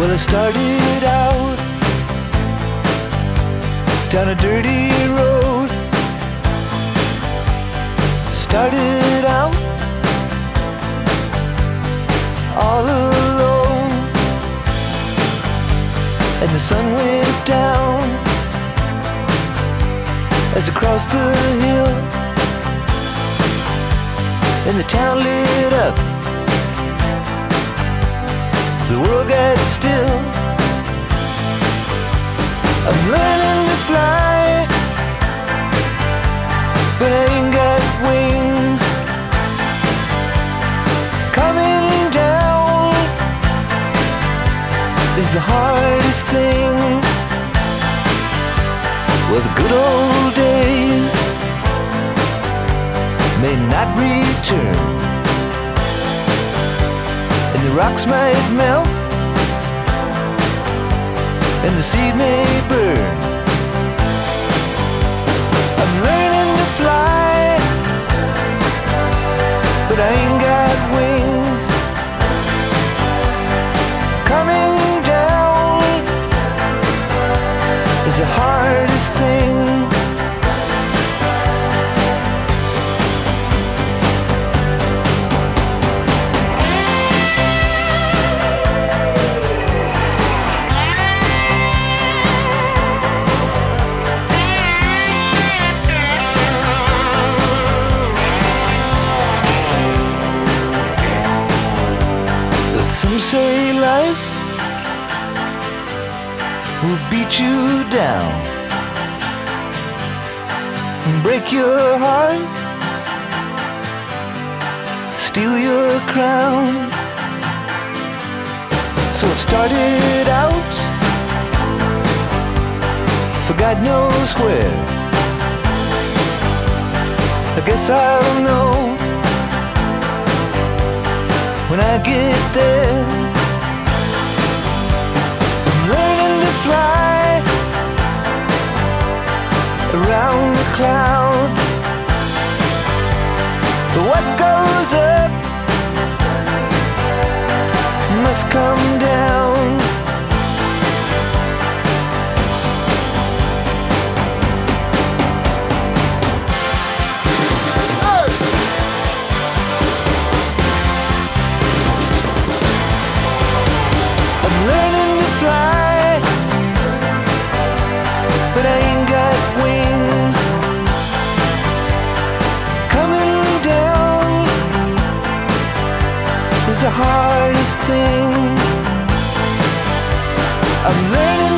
Well, I started out down a dirty road. Started out all alone, and the sun went down as I crossed the hill, and the town lit up. The world got still. I'm learning to fly, but I got wings. Coming down is the hardest thing. Well, the good old days may not return, rocks might melt and the seed may burn. I'm learning to fly, but I ain't got wings. Coming down is the hardest thing. Say life will beat you down and break your heart, steal your crown. So it started out for God knows where. I guess I'll know when I get there. I'm learning to fly around the clouds. But what goes up must come down. Hardest thing. I'm learning